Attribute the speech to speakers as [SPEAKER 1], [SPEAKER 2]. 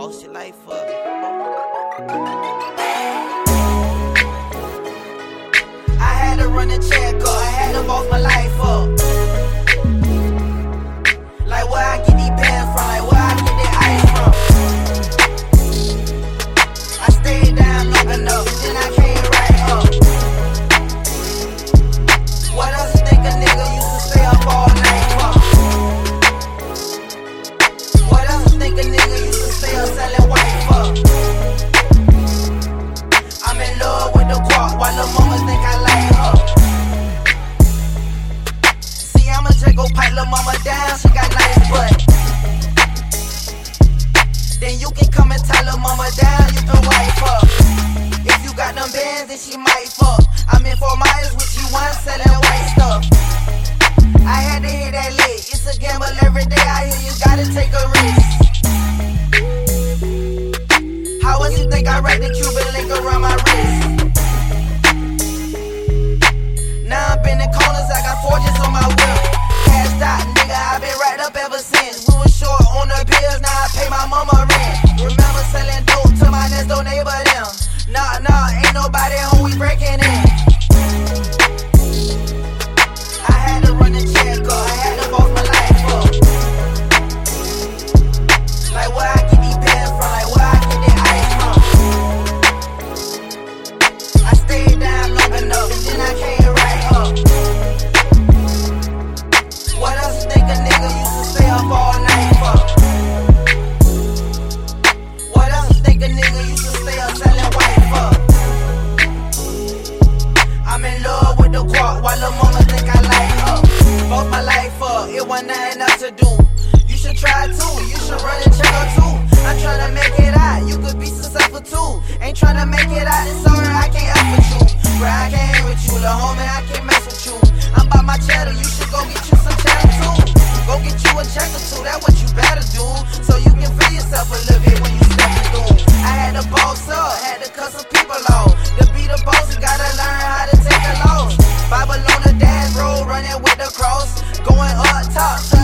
[SPEAKER 1] boss your life up. Mama down, you can wipe her. If you got them bands, then she might fuck. I'm in four miles with you one selling white stuff. I had to hit that lick. It's a gamble every day. I hear you gotta take a risk. How else you think I write the Cuban link around my wrist? Now I'm bending corners, I got Forgis on my whip. Cashed out, nigga, i been right up ever since. We was short on the bills, now I pay my mama to do. You should try too, you should run and check her too. I'm tryna make it out, you could be successful too. Ain't tryna make it out, it's sorry I can't F with you. Bro, I can't hang with you, the homie, I can't mess with you. I'm by my cheddar, you should go get you some cheddar too. Go get you a check or two, that's what you better do. So you can feel yourself a little bit when you stepping through. I had to boss up, had to cut some people off. To be the boss, you gotta learn how to take a loss. Bible on the dash road, running with the cross. Going up top,